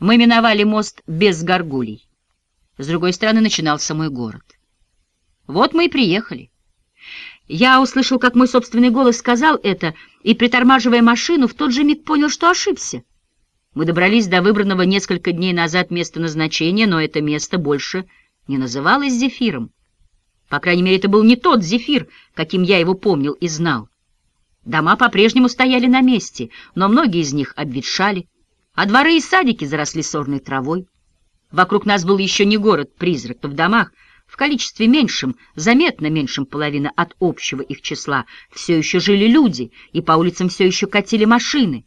Мы миновали мост без горгулей. С другой стороны начинался мой город. Вот мы и приехали. Я услышал, как мой собственный голос сказал это, и, притормаживая машину, в тот же миг понял, что ошибся. Мы добрались до выбранного несколько дней назад места назначения, но это место больше не называлось Зефиром. По крайней мере, это был не тот Зефир, каким я его помнил и знал. Дома по-прежнему стояли на месте, но многие из них обветшали, а дворы и садики заросли сорной травой. Вокруг нас был еще не город-призрак, то в домах — в количестве меньшем, заметно меньшем половины от общего их числа, все еще жили люди, и по улицам все еще катили машины.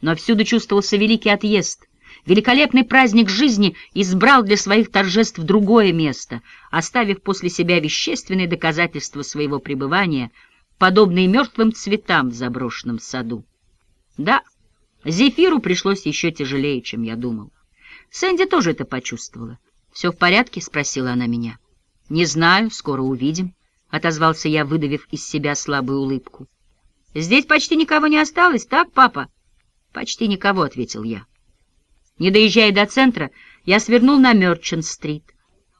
Но всюду чувствовался великий отъезд. Великолепный праздник жизни избрал для своих торжеств другое место, оставив после себя вещественные доказательства своего пребывания, подобные мертвым цветам в заброшенном саду. Да, Зефиру пришлось еще тяжелее, чем я думал. Сэнди тоже это почувствовала. «Все в порядке?» — спросила она меня. — Не знаю, скоро увидим, — отозвался я, выдавив из себя слабую улыбку. — Здесь почти никого не осталось, так, папа? — Почти никого, — ответил я. Не доезжая до центра, я свернул на Мерчант-стрит.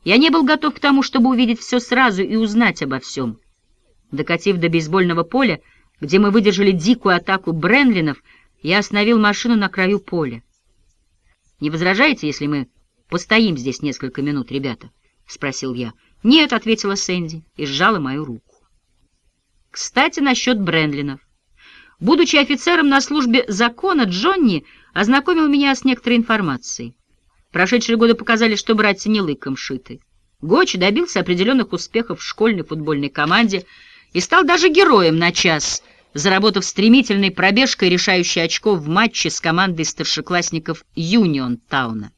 Я не был готов к тому, чтобы увидеть все сразу и узнать обо всем. Докатив до бейсбольного поля, где мы выдержали дикую атаку Бренлинов, я остановил машину на краю поля. — Не возражаете, если мы постоим здесь несколько минут, ребята? — спросил я. «Нет», — ответила Сэнди и сжала мою руку. Кстати, насчет Бренлинов. Будучи офицером на службе закона, Джонни ознакомил меня с некоторой информацией. Прошедшие годы показали, что братья не лыком шиты. Гоч добился определенных успехов в школьной футбольной команде и стал даже героем на час, заработав стремительной пробежкой решающий очков в матче с командой старшеклассников Юнион Тауна.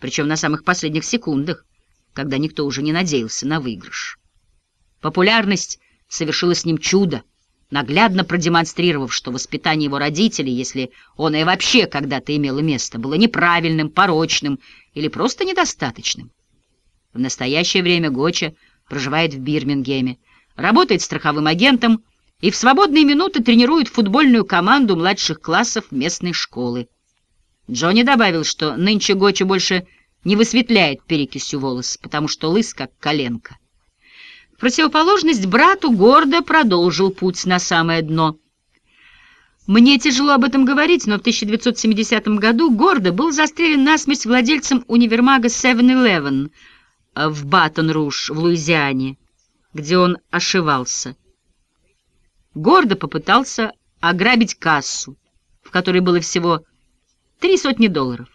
Причем на самых последних секундах когда никто уже не надеялся на выигрыш. Популярность совершила с ним чудо, наглядно продемонстрировав, что воспитание его родителей, если он и вообще когда-то имело место, было неправильным, порочным или просто недостаточным. В настоящее время Гоча проживает в Бирмингеме, работает страховым агентом и в свободные минуты тренирует футбольную команду младших классов местной школы. Джонни добавил, что нынче Гоча больше не высветляет перекисью волос, потому что лыс, как коленка. В противоположность брату гордо продолжил путь на самое дно. Мне тяжело об этом говорить, но в 1970 году Гордо был застрелен насмерть владельцем универмага 7-Eleven в Батон-Руш в Луизиане, где он ошивался. Гордо попытался ограбить кассу, в которой было всего три сотни долларов.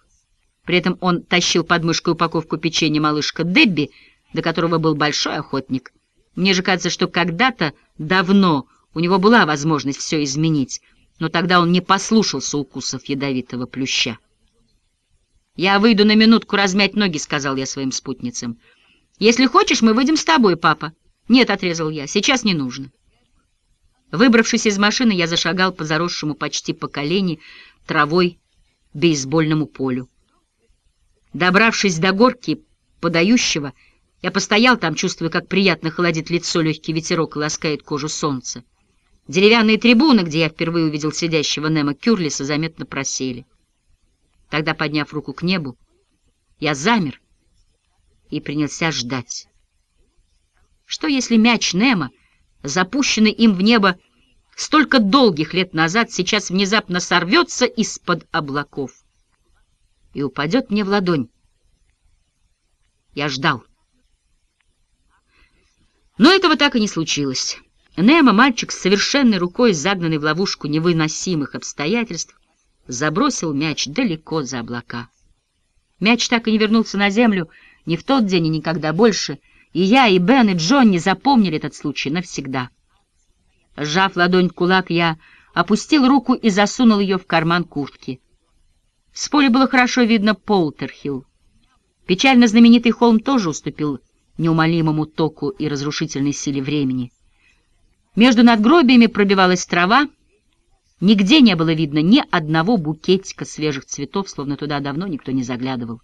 При этом он тащил под мышкой упаковку печенья малышка Дебби, до которого был большой охотник. Мне же кажется, что когда-то давно у него была возможность все изменить, но тогда он не послушался укусов ядовитого плюща. «Я выйду на минутку размять ноги», — сказал я своим спутницам. «Если хочешь, мы выйдем с тобой, папа». «Нет», — отрезал я, — «сейчас не нужно». Выбравшись из машины, я зашагал по заросшему почти по колени травой бейсбольному полю. Добравшись до горки подающего, я постоял там, чувствуя, как приятно холодит лицо легкий ветерок и ласкает кожу солнца. Деревянные трибуны, где я впервые увидел сидящего Немо Кюрлиса, заметно просели. Тогда, подняв руку к небу, я замер и принялся ждать. Что если мяч Немо, запущенный им в небо столько долгих лет назад, сейчас внезапно сорвется из-под облаков? и упадет мне в ладонь. Я ждал. Но этого так и не случилось. Немо, мальчик с совершенной рукой, загнанный в ловушку невыносимых обстоятельств, забросил мяч далеко за облака. Мяч так и не вернулся на землю ни в тот день и никогда больше, и я, и Бен, и Джонни запомнили этот случай навсегда. Сжав ладонь в кулак, я опустил руку и засунул ее в карман куртки. С поля было хорошо видно Полтерхилл. Печально знаменитый холм тоже уступил неумолимому току и разрушительной силе времени. Между надгробиями пробивалась трава, нигде не было видно ни одного букетика свежих цветов, словно туда давно никто не заглядывал.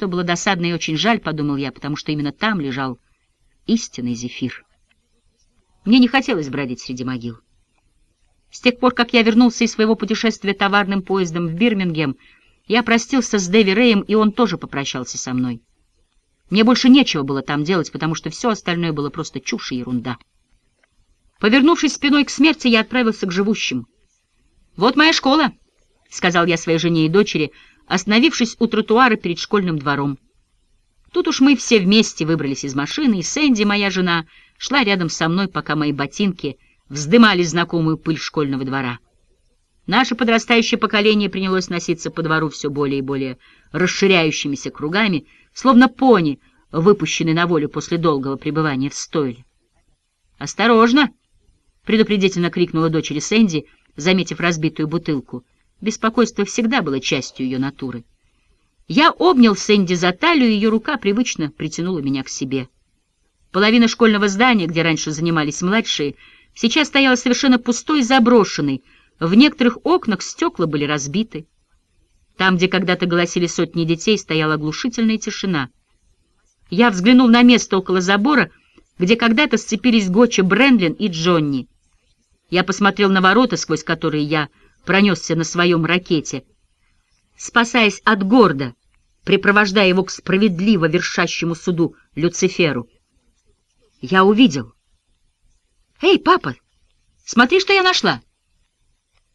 Что было досадно и очень жаль, подумал я, потому что именно там лежал истинный зефир. Мне не хотелось бродить среди могил. С тех пор, как я вернулся из своего путешествия товарным поездом в Бирмингем, Я простился с Дэви Рэем, и он тоже попрощался со мной. Мне больше нечего было там делать, потому что все остальное было просто чушь и ерунда. Повернувшись спиной к смерти, я отправился к живущим. «Вот моя школа», — сказал я своей жене и дочери, остановившись у тротуара перед школьным двором. Тут уж мы все вместе выбрались из машины, и Сэнди, моя жена, шла рядом со мной, пока мои ботинки вздымали знакомую пыль школьного двора. Наше подрастающее поколение принялось носиться по двору все более и более расширяющимися кругами, словно пони, выпущенный на волю после долгого пребывания в стойле. «Осторожно!» — предупредительно крикнула дочери Сэнди, заметив разбитую бутылку. Беспокойство всегда было частью ее натуры. Я обнял Сэнди за талию, и ее рука привычно притянула меня к себе. Половина школьного здания, где раньше занимались младшие, сейчас стояла совершенно пустой и заброшенной. В некоторых окнах стекла были разбиты. Там, где когда-то голосили сотни детей, стояла оглушительная тишина. Я взглянул на место около забора, где когда-то сцепились Гоча Брендлин и Джонни. Я посмотрел на ворота, сквозь которые я пронесся на своем ракете, спасаясь от горда, припровождая его к справедливо вершащему суду Люциферу. Я увидел. «Эй, папа, смотри, что я нашла!»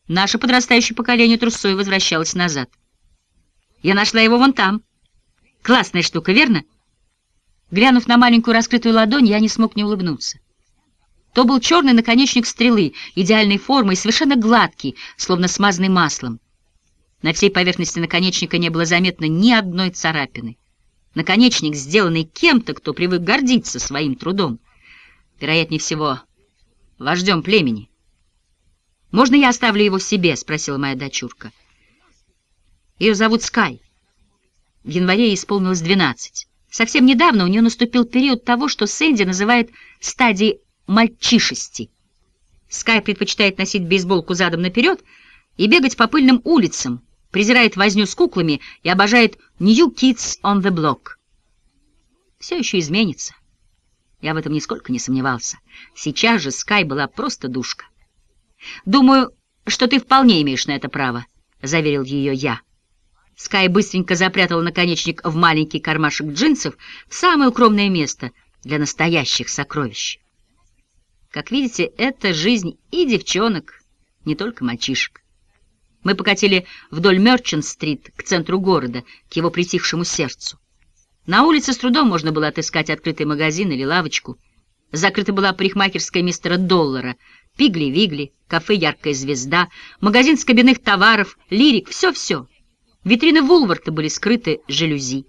Наше подрастающее поколение трусой возвращалось назад. «Я нашла его вон там. Классная штука, верно?» Глянув на маленькую раскрытую ладонь, я не смог не улыбнуться. То был черный наконечник стрелы, идеальной формы и совершенно гладкий, словно смазанный маслом. На всей поверхности наконечника не было заметно ни одной царапины. Наконечник, сделанный кем-то, кто привык гордиться своим трудом. Вероятнее всего, вождем племени. «Можно я оставлю его себе?» — спросила моя дочурка. Ее зовут Скай. В январе исполнилось двенадцать. Совсем недавно у нее наступил период того, что Сэнди называет стадией мальчишести. Скай предпочитает носить бейсболку задом наперед и бегать по пыльным улицам, презирает возню с куклами и обожает New Kids on the Block. Все еще изменится. Я в этом нисколько не сомневался. Сейчас же Скай была просто душка. «Думаю, что ты вполне имеешь на это право», — заверил ее я. Скай быстренько запрятал наконечник в маленький кармашек джинсов в самое укромное место для настоящих сокровищ. Как видите, это жизнь и девчонок, не только мальчишек. Мы покатили вдоль Мерчант-стрит к центру города, к его притихшему сердцу. На улице с трудом можно было отыскать открытый магазин или лавочку. Закрыта была парикмахерская мистера Доллара, Пигли-Вигли, кафе «Яркая звезда», магазин с кабинных товаров, лирик, все-все. Витрины Вулварта были скрыты жалюзи.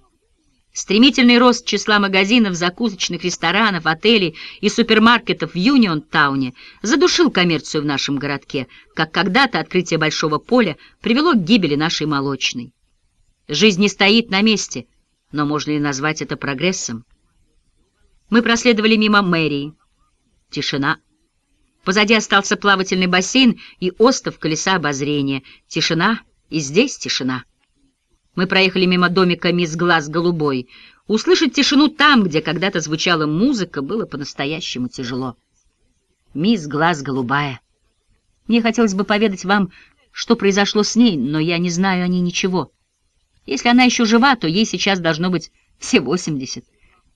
Стремительный рост числа магазинов, закусочных ресторанов, отелей и супермаркетов в Юнион-тауне задушил коммерцию в нашем городке, как когда-то открытие большого поля привело к гибели нашей молочной. Жизнь не стоит на месте, но можно ли назвать это прогрессом? Мы проследовали мимо мэрии. Тишина. Позади остался плавательный бассейн и остов колеса обозрения. Тишина, и здесь тишина. Мы проехали мимо домика мисс Глаз Голубой. Услышать тишину там, где когда-то звучала музыка, было по-настоящему тяжело. Мисс Глаз Голубая. Мне хотелось бы поведать вам, что произошло с ней, но я не знаю о ней ничего. Если она еще жива, то ей сейчас должно быть все восемьдесят.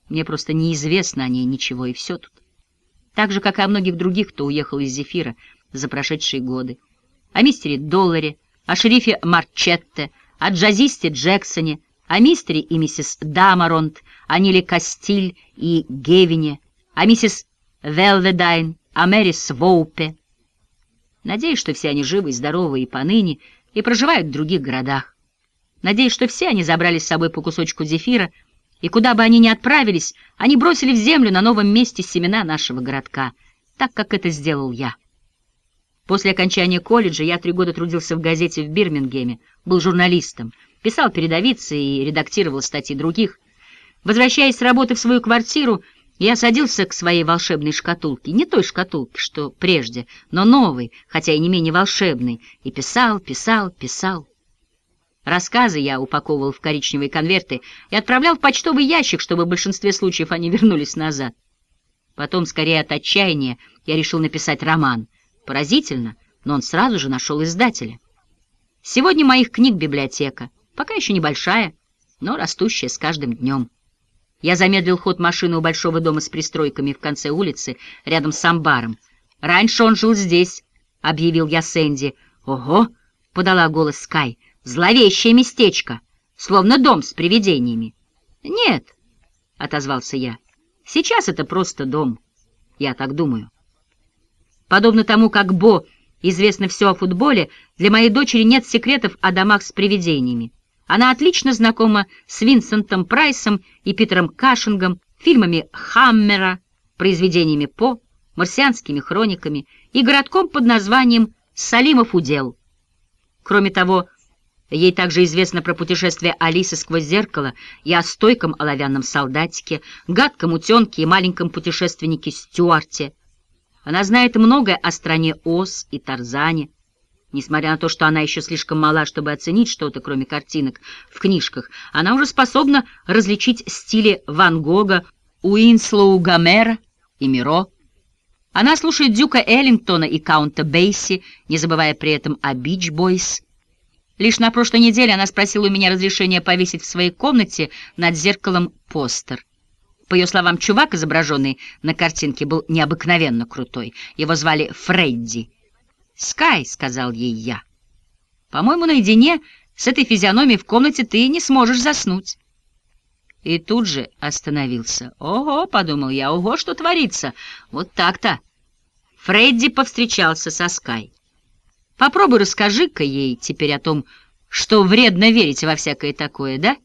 Мне просто неизвестно о ней ничего, и все тут. Так же, как и о многих других, кто уехал из Зефира за прошедшие годы. О мистере Долларе, о шерифе Марчетте, о джазисте Джексоне, о мистере и миссис Дамаронт, о Ниле Кастиль и Гевине, о миссис Велведайн, о Мэри Своупе. Надеюсь, что все они живы и здоровы и поныне, и проживают в других городах. Надеюсь, что все они забрали с собой по кусочку зефира, и куда бы они ни отправились, они бросили в землю на новом месте семена нашего городка, так как это сделал я. После окончания колледжа я три года трудился в газете в Бирмингеме, был журналистом, писал передовицы и редактировал статьи других. Возвращаясь с работы в свою квартиру, я садился к своей волшебной шкатулке, не той шкатулке, что прежде, но новой, хотя и не менее волшебной, и писал, писал, писал. Рассказы я упаковывал в коричневые конверты и отправлял в почтовый ящик, чтобы в большинстве случаев они вернулись назад. Потом, скорее от отчаяния, я решил написать роман — Поразительно, но он сразу же нашел издателя. Сегодня моих книг библиотека. Пока еще небольшая, но растущая с каждым днем. Я замедлил ход машины у большого дома с пристройками в конце улицы, рядом с амбаром. «Раньше он жил здесь», — объявил я Сэнди. «Ого!» — подала голос Скай. «Зловещее местечко, словно дом с привидениями». «Нет», — отозвался я, — «сейчас это просто дом. Я так думаю». Подобно тому, как Бо известно все о футболе, для моей дочери нет секретов о домах с привидениями. Она отлично знакома с Винсентом Прайсом и Питером Кашингом, фильмами Хаммера, произведениями По, марсианскими хрониками и городком под названием Салимов удел. Кроме того, ей также известно про путешествие Алисы сквозь зеркало и о стойком оловянном солдатике, гадком утенке и маленьком путешественнике Стюарте. Она знает многое о стране Оз и Тарзане, Несмотря на то, что она еще слишком мала, чтобы оценить что-то, кроме картинок в книжках, она уже способна различить стили Ван Гога, Уинслоу Гомера и Миро. Она слушает Дюка Эллингтона и Каунта Бейси, не забывая при этом о Бич Бойс. Лишь на прошлой неделе она спросила у меня разрешения повесить в своей комнате над зеркалом постер. По ее словам, чувак, изображенный на картинке, был необыкновенно крутой. Его звали Фредди. «Скай», — сказал ей я. «По-моему, наедине с этой физиономией в комнате ты не сможешь заснуть». И тут же остановился. «Ого», — подумал я, — «ого, что творится! Вот так-то!» Фредди повстречался со Скай. «Попробуй расскажи-ка ей теперь о том, что вредно верить во всякое такое, да?»